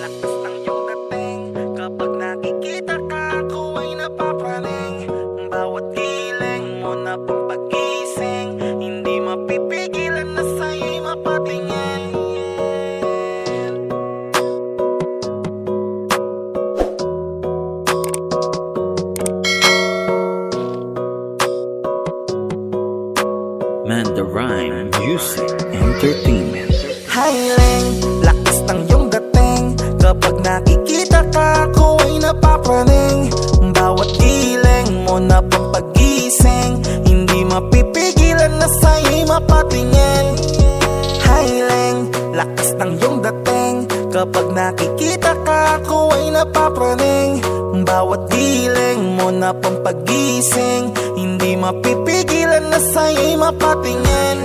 Lakas ng iyong dating. Kapag nakikita ka ako ay napapraning. Bawat giling mo na pampagising Hindi mapipigilan na sa'yo'y mapatingin. Mandarine Music Entertainment. Highling, mapatingin. Highling, lakas ng iyong dating. Kapag nakikita ka ako ay napapraning. Bawat giling mo na pampagising Hindi mapipigilan na sa'yo'y mapatingin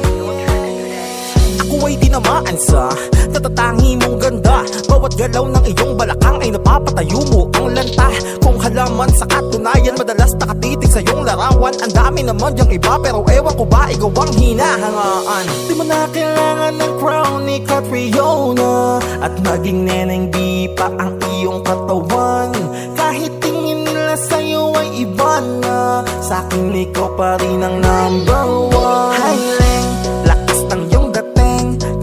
ako ay tinamaan sa Natatangi mong ganda. Bawat galaw ng iyong balakang ay napapatayo mo ang lanta. Kung halaman sa katunayan Madalas nakatitig sa iyong larawan. Ang dami naman yung iba Pero ewan ko ba ikaw ang hinahangaan? Di mo na kailangan ng crown ni Catriona At maging neneng di pa ang iyong katawan. Kahit tingin nila sa'yo ay iba na Sa'kin ikaw pa rin ang number one. Highling,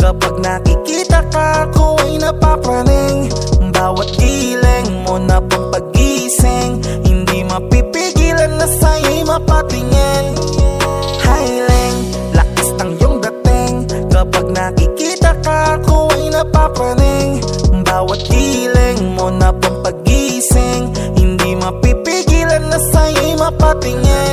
Kapag nakikita ka ako ay napapraning. Bawat giling mo na pampagising Hindi mapipigilan na sa'yo'y mapatingin. Highling, lakas ng iyong dating. Kapag nakikita ka ako ay napapraning. Bawat giling mo na pampagising Hindi mapipigilan na sa'yo'y mapatingin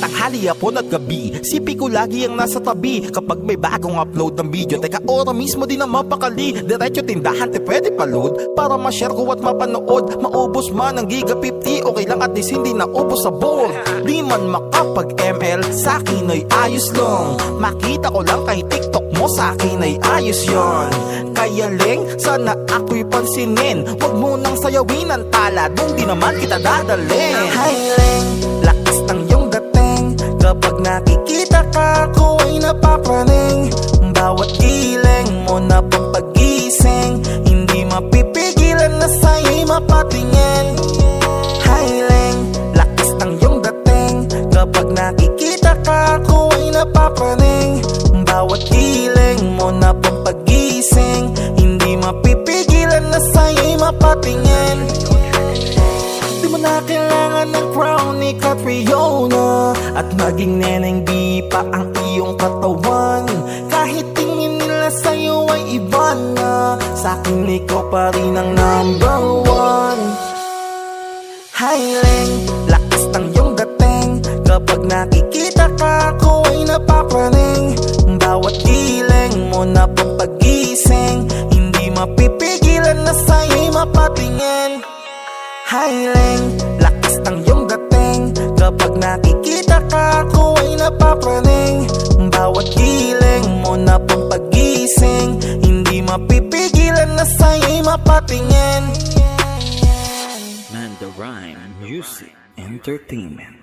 tanghali, hapon at gabi Sipi ko lagi ang nasa tabi. Kapag may bagong upload ng video Teka, ora mismo din ang mapakali. Diretso tindahan, te pwede pa load Para ma-share ko at mapanood Maubos man ang giga 50 Okay lang at least hindi naubos sa board Di man makapag ML Sa akin ay ayos lang. Makita ko lang kay TikTok mo Sa akin ay ayos yon Kaya ling, sana ako'y pansinin. Huwag mo nang sayawin ang tala Doon di naman kita dadalhin. Hi Ling, nakikita ka ako ay napapraning Bawat giling mo na pampagising Hindi mapipigilan na sa'yo'y mapatingin. Highling, lakas ng iyong dating. Kapag nakikita ka ako ay napapraning Bawat giling mo na pampagising Hindi mapipigilan na sa'yo'y mapatingin ni At maging neneng di pa ang iyong katawan. Kahit tingin nila sa'yo ay iba na Sa'kin ikaw pa rin ang number one. Highling, lakas ng iyong dating. Kapag nakikita ka ako ay napapraning Bawat giling mo na pampagising Hindi mapipigilan na sa'yo'y mapatingin. Highling, lakas ng iyong Kapag nakikita ka ako ay napapraning Bawat giling mo na pampagising Hindi mapipigilan na sa'yo'y mapatingin Mandarine Music Entertainment.